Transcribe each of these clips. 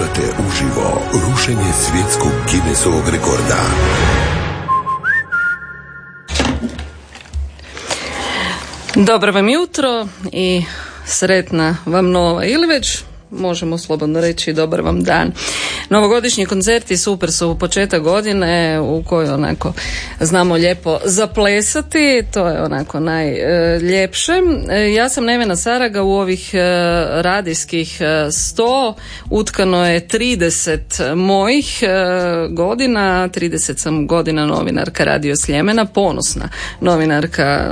Slušate uživo rušenje svjetskog Guinnessovog rekorda. Dobro vam jutro i sretna vam nova ili već možemo slobodno reći dobar vam dan. Novogodišnji koncerti super su u početak godine u kojoj onako znamo lijepo zaplesati, to je onako najljepše. E, ja sam Nevena Saraga u ovih e, radijskih e, sto utkano je 30 mojih godina, 30 sam godina novinarka Radio Sljemena, ponosna novinarka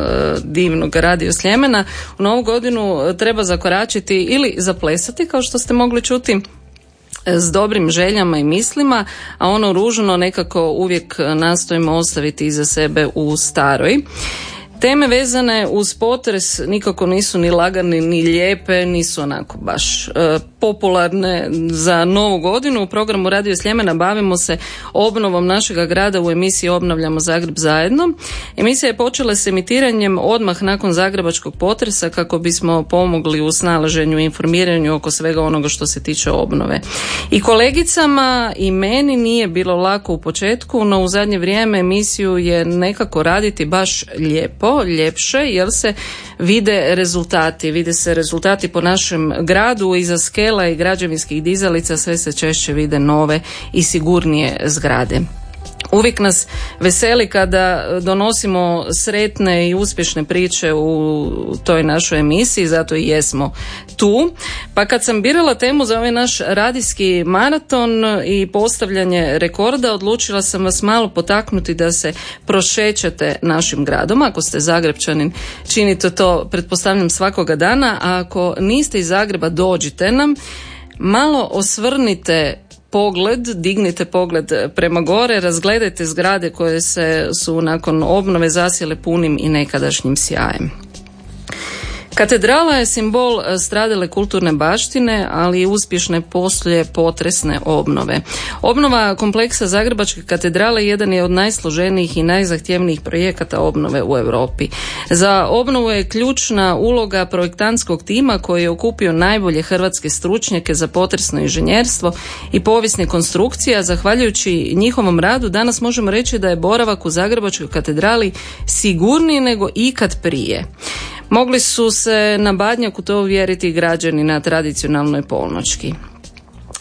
divnog Radio Sljemena. U novu godinu treba zakoračiti ili zaplesati kao što ste mogli čuti s dobrim željama i mislima, a ono ružno nekako uvijek nastojimo ostaviti iza sebe u staroj. Teme vezane uz potres nikako nisu ni lagane ni lijepe, nisu onako baš e, popularne za novu godinu. U programu Radio Sljemena bavimo se obnovom našega grada u emisiji Obnavljamo Zagreb zajedno. Emisija je počela s emitiranjem odmah nakon zagrebačkog potresa kako bismo pomogli u snalaženju i informiranju oko svega onoga što se tiče obnove. I kolegicama i meni nije bilo lako u početku, no u zadnje vrijeme emisiju je nekako raditi baš lijepo ljepše jer se vide rezultati. Vide se rezultati po našem gradu, iza skela i građevinskih dizalica sve se češće vide nove i sigurnije zgrade. Uvijek nas veseli kada donosimo sretne i uspješne priče u toj našoj emisiji, zato i jesmo tu. Pa kad sam birala temu za ovaj naš radijski maraton i postavljanje rekorda, odlučila sam vas malo potaknuti da se prošećete našim gradom. Ako ste Zagrebčanin, činite to, pretpostavljam, svakoga dana, a ako niste iz Zagreba, dođite nam. Malo osvrnite pogled, dignite pogled prema gore, razgledajte zgrade koje se su nakon obnove zasjele punim i nekadašnjim sjajem. Katedrala je simbol e, stradale kulturne baštine, ali i uspješne poslije potresne obnove. Obnova kompleksa Zagrebačke katedrale jedan je od najsloženijih i najzahtjevnijih projekata obnove u Europi. Za obnovu je ključna uloga projektantskog tima koji je okupio najbolje hrvatske stručnjake za potresno inženjerstvo i povijesne konstrukcije, a zahvaljujući njihovom radu danas možemo reći da je boravak u Zagrebačkoj katedrali sigurniji nego ikad prije. Mogli su se na Badnjaku to uvjeriti građani na tradicionalnoj polnočki.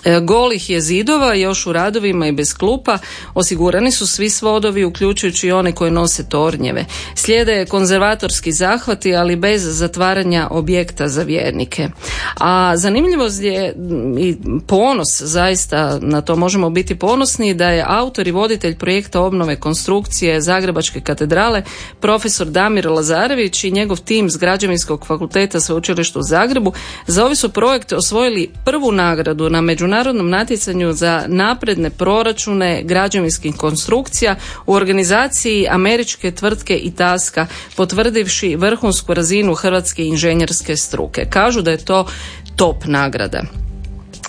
E, golih je zidova, još u radovima i bez klupa, osigurani su svi svodovi, uključujući i one koje nose tornjeve. Slijede konzervatorski zahvati, ali bez zatvaranja objekta za vjernike. A zanimljivost je i ponos, zaista na to možemo biti ponosni, da je autor i voditelj projekta obnove konstrukcije Zagrebačke katedrale, profesor Damir Lazarević i njegov tim s Građevinskog fakulteta Sveučilišta u Zagrebu za ovaj su projekt osvojili prvu nagradu na međunarodnom međunarodnom natjecanju za napredne proračune građevinskih konstrukcija u organizaciji američke tvrtke Itaska potvrdivši vrhunsku razinu hrvatske inženjerske struke. Kažu da je to top nagrada.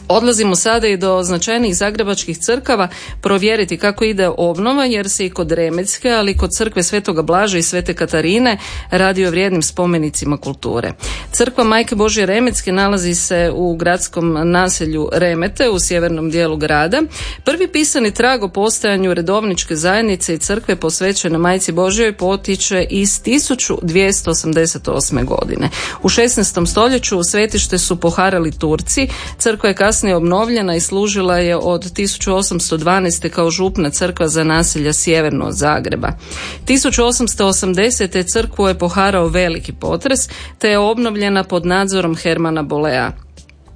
Odlazimo sada i do značajnih zagrebačkih crkava provjeriti kako ide obnova jer se i kod Remecke, ali i kod crkve Svetoga Blaža i Svete Katarine radi o vrijednim spomenicima kulture. Crkva Majke Božje Remecke nalazi se u gradskom naselju Remete u sjevernom dijelu grada. Prvi pisani trag o postojanju redovničke zajednice i crkve posvećene Majci Božjoj potiče iz 1288. godine. U 16. stoljeću svetište su poharali Turci, crkva je obnovljena i služila je od 1812. kao župna crkva za naselja sjeverno od Zagreba. 1880. crkvu je poharao veliki potres te je obnovljena pod nadzorom Hermana Bolea.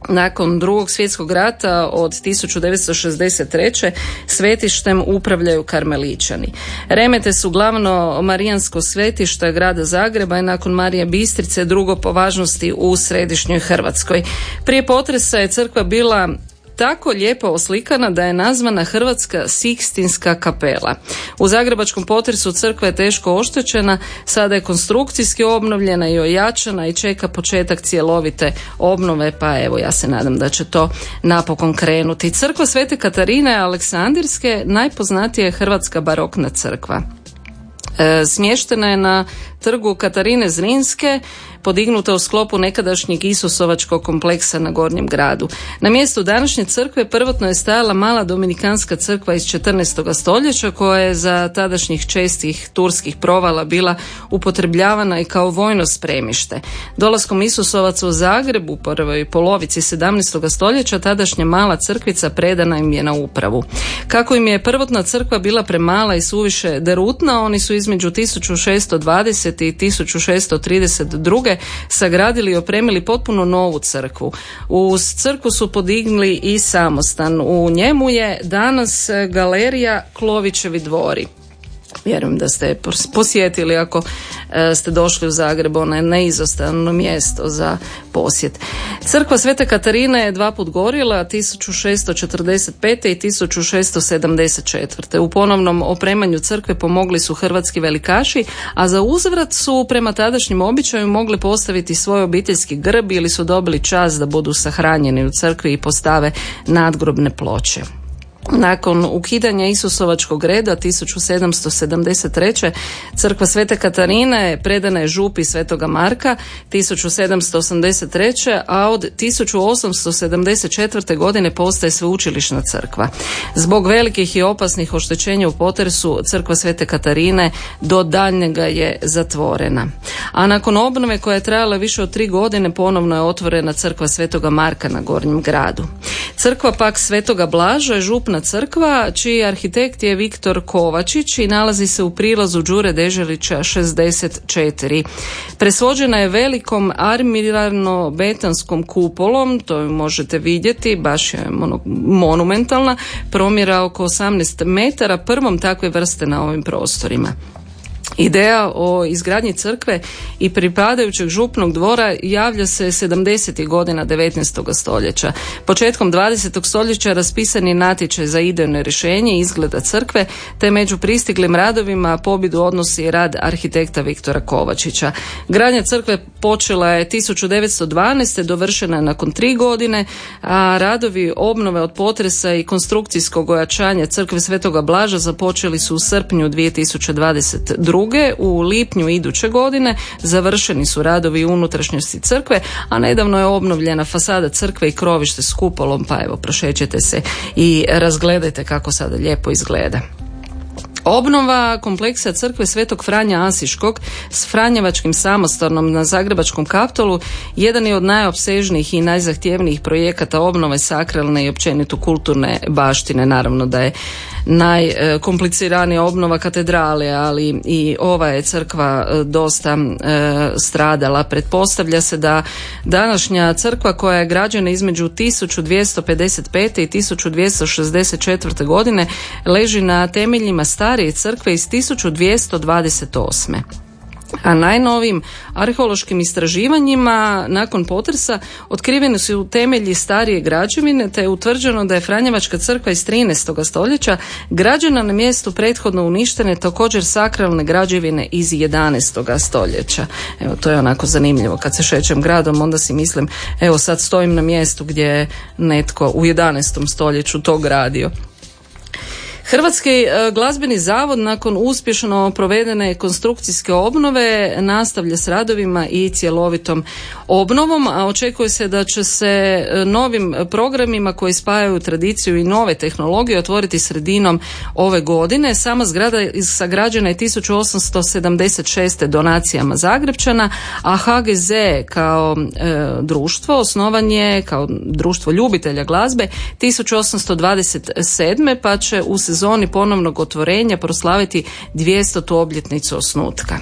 Nakon drugog svjetskog rata od 1963. svetištem upravljaju karmeličani. Remete su glavno marijansko svetište grada Zagreba i nakon Marije Bistrice drugo po važnosti u središnjoj Hrvatskoj. Prije potresa je crkva bila tako lijepo oslikana da je nazvana Hrvatska Sikstinska kapela. U zagrebačkom potresu crkva je teško oštećena, sada je konstrukcijski obnovljena i ojačana i čeka početak cjelovite obnove, pa evo ja se nadam da će to napokon krenuti. Crkva Svete Katarine Aleksandirske najpoznatija je Hrvatska barokna crkva. E, smještena je na trgu Katarine Zrinske, podignuta u sklopu nekadašnjeg Isusovačkog kompleksa na Gornjem gradu. Na mjestu današnje crkve prvotno je stajala mala dominikanska crkva iz 14. stoljeća koja je za tadašnjih čestih turskih provala bila upotrebljavana i kao vojno spremište. Dolaskom Isusovaca u Zagreb u prvoj polovici 17. stoljeća tadašnja mala crkvica predana im je na upravu. Kako im je prvotna crkva bila premala i suviše derutna, oni su između 1620 i 1632. sagradili i opremili potpuno novu crkvu. Uz crkvu su podigli i samostan. U njemu je danas galerija Klovićevi dvori. Vjerujem da ste posjetili ako e, ste došli u Zagreb, ono je neizostavno mjesto za posjet. Crkva Svete Katarine je dva put gorila 1645. i 1674. U ponovnom opremanju crkve pomogli su hrvatski velikaši, a za uzvrat su prema tadašnjim običaju mogli postaviti svoj obiteljski grb ili su dobili čas da budu sahranjeni u crkvi i postave nadgrobne ploče. Nakon ukidanja Isusovačkog reda 1773. crkva Svete Katarine predana je župi Svetoga Marka 1783. a od 1874. godine postaje sveučilišna crkva. Zbog velikih i opasnih oštećenja u potresu crkva Svete Katarine do daljnjega je zatvorena. A nakon obnove koja je trajala više od tri godine ponovno je otvorena crkva Svetoga Marka na Gornjem gradu. Crkva pak Svetoga Blaža je župna crkva, čiji arhitekt je Viktor Kovačić i nalazi se u prilazu Đure Deželića 64. Presvođena je velikom armirarno-betanskom kupolom, to možete vidjeti, baš je monumentalna, promjera oko 18 metara, prvom takve vrste na ovim prostorima. Ideja o izgradnji crkve i pripadajućeg župnog dvora javlja se 70. godina 19. stoljeća. Početkom 20. stoljeća raspisan je natječaj za idejno rješenje izgleda crkve, te među pristiglim radovima pobjedu odnosi rad arhitekta Viktora Kovačića. Gradnja crkve počela je 1912. dovršena je nakon tri godine, a radovi obnove od potresa i konstrukcijskog ojačanja crkve Svetoga Blaža započeli su u srpnju 2022 u lipnju iduće godine završeni su radovi unutrašnjosti crkve, a nedavno je obnovljena fasada crkve i krovište s kupolom, pa evo prošećete se i razgledajte kako sada lijepo izgleda. Obnova kompleksa crkve Svetog Franja Asiškog s Franjevačkim samostanom na Zagrebačkom kaptolu jedan je od najopsežnijih i najzahtjevnijih projekata obnove sakralne i općenito kulturne baštine. Naravno da je najkompliciranija obnova katedrale, ali i ova je crkva e, dosta e, stradala. Pretpostavlja se da današnja crkva koja je građena između 1255. i 1264. godine leži na temeljima starije crkve iz 1228 a najnovim arheološkim istraživanjima nakon potresa otkriveni su temelji starije građevine te je utvrđeno da je Franjevačka crkva iz 13. stoljeća građena na mjestu prethodno uništene također sakralne građevine iz 11. stoljeća. Evo to je onako zanimljivo kad se šećem gradom onda si mislim evo sad stojim na mjestu gdje je netko u 11. stoljeću to gradio. Hrvatski e, glazbeni zavod nakon uspješno provedene konstrukcijske obnove nastavlja s radovima i cjelovitom obnovom, a očekuje se da će se e, novim programima koji spajaju tradiciju i nove tehnologije otvoriti sredinom ove godine. Sama zgrada sagrađena je 1876. donacijama Zagrebčana, a HGZ kao e, društvo osnovan je kao društvo ljubitelja glazbe 1827. pa će u sezoni ponovnog otvorenja proslaviti 200. obljetnicu osnutka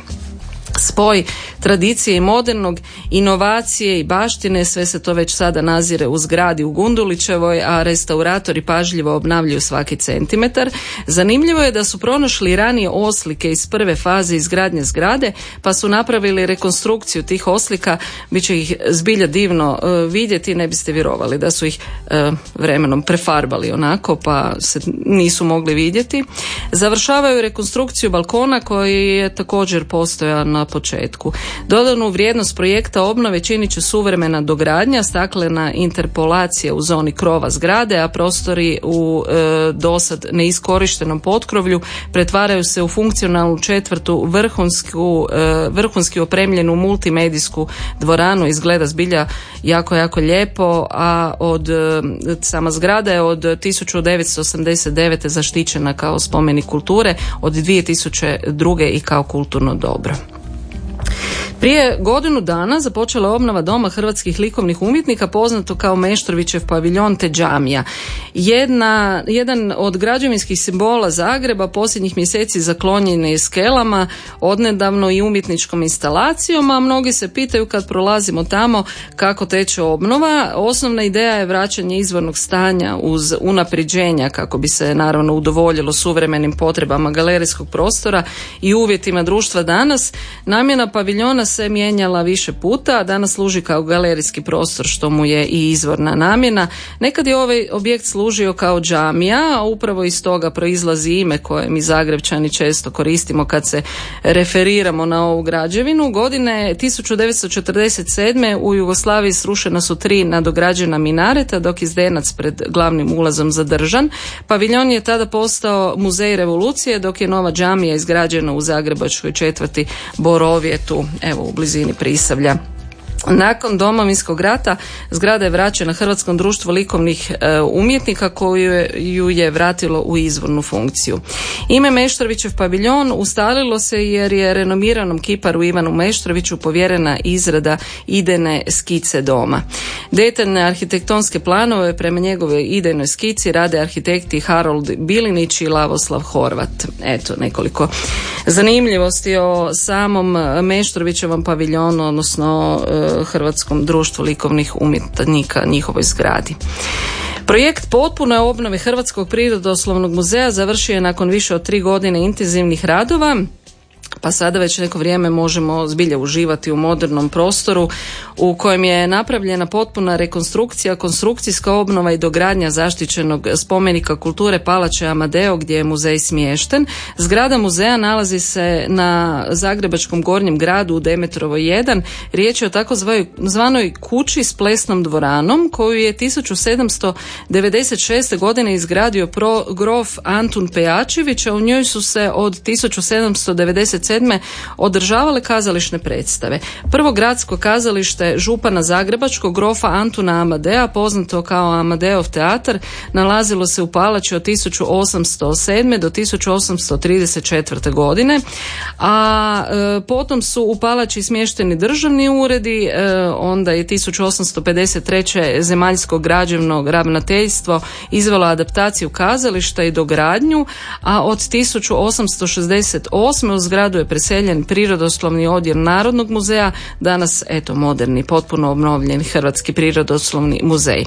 spoj tradicije i modernog, inovacije i baštine, sve se to već sada nazire u zgradi u Gundulićevoj, a restauratori pažljivo obnavljaju svaki centimetar. Zanimljivo je da su pronašli ranije oslike iz prve faze izgradnje zgrade, pa su napravili rekonstrukciju tih oslika, bit će ih zbilja divno e, vidjeti, ne biste vjerovali da su ih e, vremenom prefarbali onako, pa se nisu mogli vidjeti. Završavaju rekonstrukciju balkona koji je također postojan na početku. Dodanu vrijednost projekta obnove činit će suvremena dogradnja, staklena interpolacija u zoni krova zgrade, a prostori u e, dosad neiskorištenom potkrovlju pretvaraju se u funkcionalnu četvrtu vrhunsku, e, vrhunski opremljenu multimedijsku dvoranu. Izgleda zbilja jako, jako lijepo, a od e, sama zgrada je od 1989. zaštićena kao spomenik kulture, od 2002. i kao kulturno dobro. Prije godinu dana započela je obnova Doma hrvatskih likovnih umjetnika poznato kao Meštrovićev paviljon te džamija. Jedna, jedan od građevinskih simbola Zagreba posljednjih mjeseci zaklonjen je skelama, odnedavno i umjetničkom instalacijom, a mnogi se pitaju kad prolazimo tamo kako teče obnova. Osnovna ideja je vraćanje izvornog stanja uz unapređenja kako bi se naravno udovoljilo suvremenim potrebama galerijskog prostora i uvjetima društva danas. Namjena paviljona se mijenjala više puta, a danas služi kao galerijski prostor što mu je i izvorna namjena. Nekad je ovaj objekt služio kao džamija, a upravo iz toga proizlazi ime koje mi Zagrebčani često koristimo kad se referiramo na ovu građevinu. Godine 1947. u Jugoslaviji srušena su tri nadograđena minareta dok je Zdenac pred glavnim ulazom zadržan. Paviljon je tada postao muzej revolucije dok je nova džamija izgrađena u Zagrebačkoj četvrti Borovjetu. Evo u blizini Prisavlja. Nakon domovinskog rata zgrada je vraćena Hrvatskom društvu likovnih e, umjetnika koju ju je vratilo u izvornu funkciju. Ime Meštrovićev paviljon ustalilo se jer je renomiranom kiparu Ivanu Meštroviću povjerena izrada idejne skice doma. Detaljne arhitektonske planove prema njegove idejnoj skici rade arhitekti Harold Bilinić i Lavoslav Horvat. Eto nekoliko zanimljivosti o samom Meštrovićevom paviljonu, odnosno e, Hrvatskom društvu likovnih umjetnika njihovoj zgradi. Projekt potpune obnove Hrvatskog prirodoslovnog muzeja završio je nakon više od tri godine intenzivnih radova pa sada već neko vrijeme možemo zbilje uživati u modernom prostoru u kojem je napravljena potpuna rekonstrukcija, konstrukcijska obnova i dogradnja zaštićenog spomenika kulture Palače Amadeo gdje je muzej smješten. Zgrada muzeja nalazi se na Zagrebačkom gornjem gradu u Demetrovo 1. Riječ je o takozvanoj kući s plesnom dvoranom koju je 1796. godine izgradio pro, grof Antun Pejačević, a u njoj su se od 1797 1997. održavale kazališne predstave. Prvo gradsko kazalište župana Zagrebačkog grofa Antuna Amadea, poznato kao Amadeov teatar, nalazilo se u Palači od 1807. do 1834. godine, a e, potom su u Palači smješteni državni uredi, e, onda je 1853. zemaljsko građevno ravnateljstvo izvelo adaptaciju kazališta i dogradnju, a od 1868. u zgradu je preseljen prirodoslovni odjel Narodnog muzeja, danas eto moderni, potpuno obnovljeni Hrvatski prirodoslovni muzej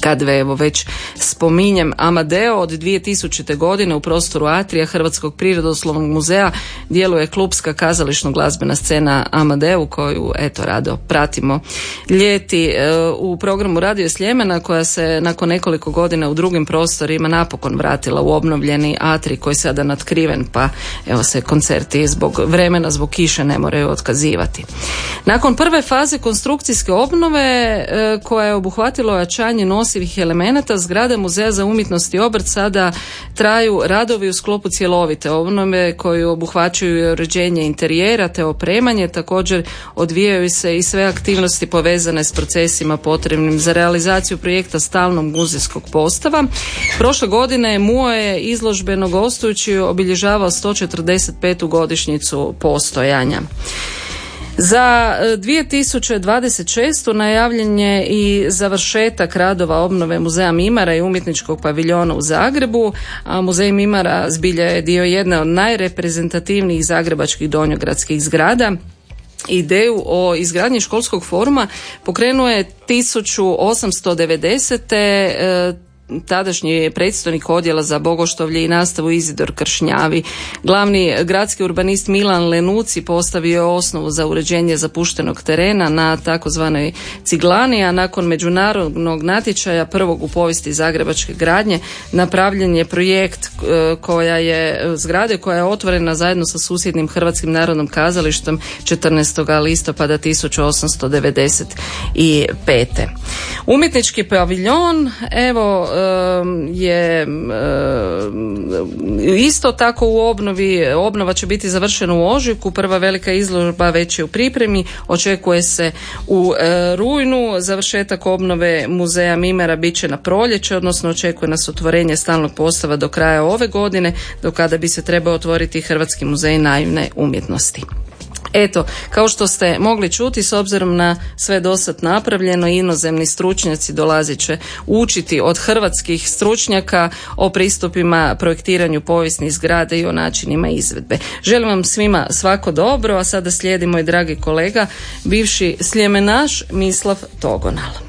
kad evo već spominjem Amadeo od 2000. godine u prostoru Atrija Hrvatskog prirodoslovnog muzeja djeluje klubska kazališno glazbena scena Amadeu koju eto rado pratimo ljeti e, u programu Radio Sljemena koja se nakon nekoliko godina u drugim prostorima napokon vratila u obnovljeni Atri koji je sada natkriven pa evo se koncerti zbog vremena zbog kiše ne moraju otkazivati. Nakon prve faze konstrukcijske obnove e, koja je obuhvatila ojačanje nosivih elemenata zgrade Muzeja za umjetnost i obrt sada traju radovi u sklopu cjelovite obnove koju obuhvaćaju uređenje interijera te opremanje, također odvijaju se i sve aktivnosti povezane s procesima potrebnim za realizaciju projekta stalnog muzejskog postava. Prošle godine MUO je izložbeno gostujući obilježavao 145. godišnjicu postojanja. Za 2026. E, najavljen je i završetak radova obnove Muzeja Mimara i umjetničkog paviljona u Zagrebu, a Muzej Mimara zbilja je dio jedne od najreprezentativnijih zagrebačkih donjogradskih zgrada. Ideju o izgradnji školskog foruma pokrenuo je 1890 tadašnji predstojnik odjela za bogoštovlje i nastavu Izidor Kršnjavi. Glavni gradski urbanist Milan Lenuci postavio je osnovu za uređenje zapuštenog terena na takozvanoj Ciglani, a nakon međunarodnog natječaja prvog u povijesti zagrebačke gradnje napravljen je projekt e, koja je zgrade koja je otvorena zajedno sa susjednim Hrvatskim narodnom kazalištem 14. listopada 1895. Umjetnički paviljon evo je isto tako u obnovi obnova će biti završena u ožujku prva velika izložba već je u pripremi očekuje se u e, rujnu završetak obnove muzeja Mimera bit će na proljeće odnosno očekuje nas otvorenje stalnog postava do kraja ove godine do kada bi se trebao otvoriti Hrvatski muzej naivne umjetnosti. Eto, kao što ste mogli čuti, s obzirom na sve dosad napravljeno, inozemni stručnjaci dolazit će učiti od hrvatskih stručnjaka o pristupima projektiranju povijesnih zgrada i o načinima izvedbe. Želim vam svima svako dobro, a sada slijedi moj dragi kolega, bivši sljemenaš Mislav Togonal.